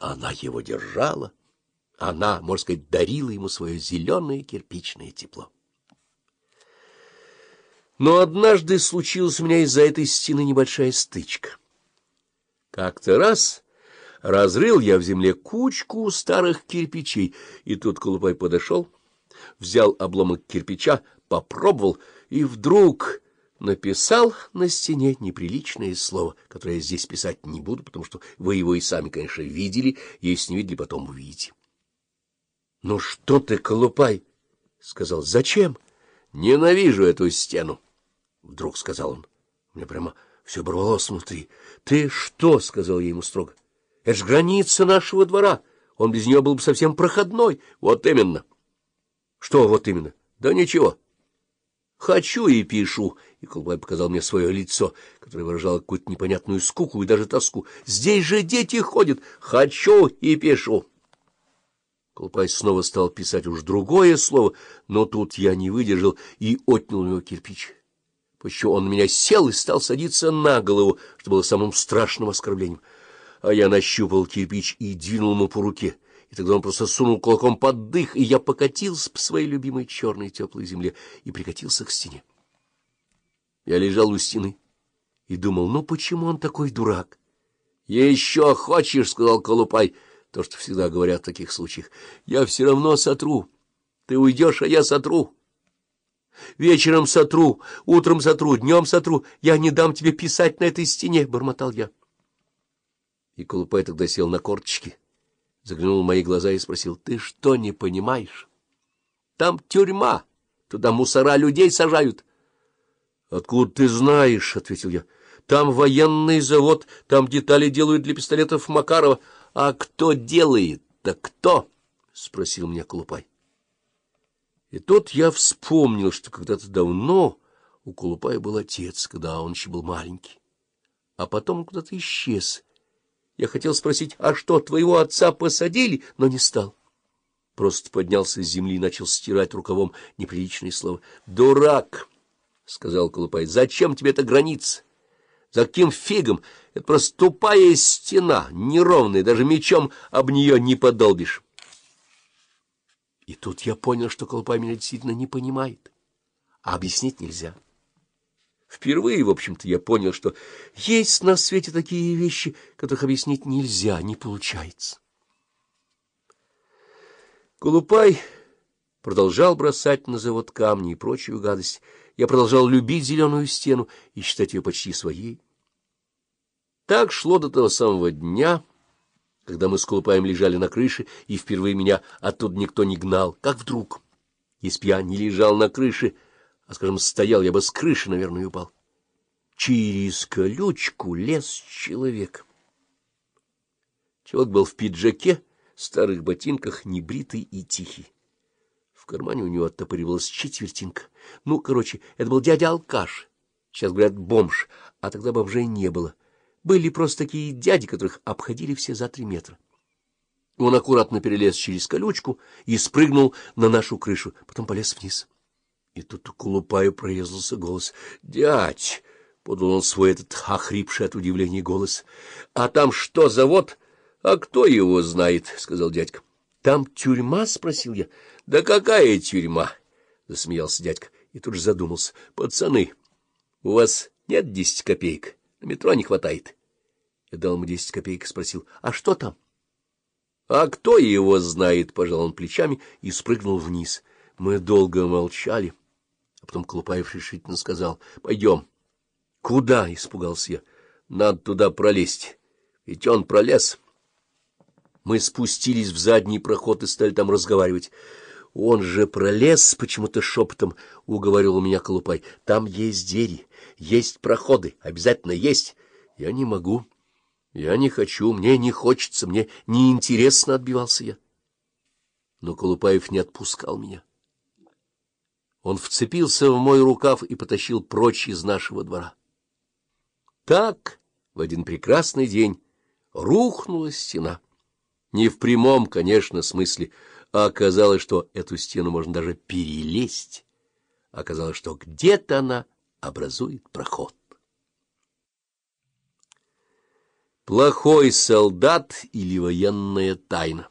она его держала. Она, можно сказать, дарила ему свое зеленое кирпичное тепло. Но однажды случилась у меня из-за этой стены небольшая стычка. Как-то раз разрыл я в земле кучку старых кирпичей, и тут Колупай подошел, взял обломок кирпича, попробовал, и вдруг написал на стене неприличное слово, которое я здесь писать не буду, потому что вы его и сами, конечно, видели, если не видели, потом увидите. — Ну что ты, Колупай? — сказал. — Зачем? — Ненавижу эту стену, — вдруг сказал он. Мне прямо все оборвалось внутри. — Ты что? — сказал я ему строго. — Это ж граница нашего двора. Он без нее был бы совсем проходной. Вот именно. — Что вот именно? — Да ничего. — Хочу и пишу. И Колбай показал мне свое лицо, которое выражало какую-то непонятную скуку и даже тоску. Здесь же дети ходят. Хочу и пишу. Колпай снова стал писать уж другое слово, но тут я не выдержал и отнял у него кирпич. Почему он на меня сел и стал садиться на голову, что было самым страшным оскорблением. А я нащупал кирпич и двинул ему по руке и тогда он просто сунул кулаком под дых, и я покатился по своей любимой черной теплой земле и прикатился к стене. Я лежал у стены и думал, ну почему он такой дурак? — Еще хочешь, — сказал Колупай, — то, что всегда говорят в таких случаях. — Я все равно сотру. Ты уйдешь, а я сотру. Вечером сотру, утром сотру, днем сотру. Я не дам тебе писать на этой стене, — бормотал я. И Колупай тогда сел на корточки заглянул в мои глаза и спросил, — Ты что, не понимаешь? Там тюрьма, туда мусора людей сажают. — Откуда ты знаешь? — ответил я. — Там военный завод, там детали делают для пистолетов Макарова. — А кто делает? Да кто? — спросил меня Колупай. И тут я вспомнил, что когда-то давно у Колупая был отец, когда он еще был маленький. А потом куда-то исчез — я хотел спросить, а что, твоего отца посадили, но не стал. Просто поднялся с земли и начал стирать рукавом неприличные слова. «Дурак!» — сказал Колупай. «Зачем тебе эта граница? За каким фигом? Это просто тупая стена, неровная, даже мечом об нее не подолбишь». И тут я понял, что Колупай меня действительно не понимает, а объяснить нельзя. Впервые, в общем-то, я понял, что есть на свете такие вещи, которых объяснить нельзя, не получается. Колупай продолжал бросать на завод камни и прочую гадость. Я продолжал любить зеленую стену и считать ее почти своей. Так шло до того самого дня, когда мы с Колупаем лежали на крыше, и впервые меня оттуда никто не гнал, как вдруг. Если б я не лежал на крыше, а, скажем, стоял, я бы с крыши, наверное, упал. Через колючку лез человек. Человек был в пиджаке, старых ботинках, небритый и тихий. В кармане у него оттопыривалась четвертинка. Ну, короче, это был дядя-алкаш. Сейчас говорят бомж, а тогда бомжей не было. Были просто такие дяди, которых обходили все за три метра. Он аккуратно перелез через колючку и спрыгнул на нашу крышу, потом полез вниз. И тут у Кулупаю прорезался голос. — Дядь! — подал он свой этот охрипший от удивления голос. — А там что, завод? — А кто его знает? — сказал дядька. — Там тюрьма? — спросил я. — Да какая тюрьма? — засмеялся дядька и тут же задумался. — Пацаны, у вас нет десяти копеек? На метро не хватает. Я дал ему десять копеек и спросил. — А что там? — А кто его знает? — пожал он плечами и спрыгнул вниз. Мы долго молчали. Потом Колупаев решительно сказал, — Пойдем. — Куда? — испугался я. — Надо туда пролезть. Ведь он пролез. Мы спустились в задний проход и стали там разговаривать. — Он же пролез, — почему-то шепотом уговорил у меня Колупай. — Там есть двери, есть проходы, обязательно есть. — Я не могу. Я не хочу, мне не хочется, мне неинтересно, — отбивался я. Но Колупаев не отпускал меня. Он вцепился в мой рукав и потащил прочь из нашего двора. Так в один прекрасный день рухнула стена. Не в прямом, конечно, смысле, а оказалось, что эту стену можно даже перелезть. Оказалось, что где-то она образует проход. Плохой солдат или военная тайна.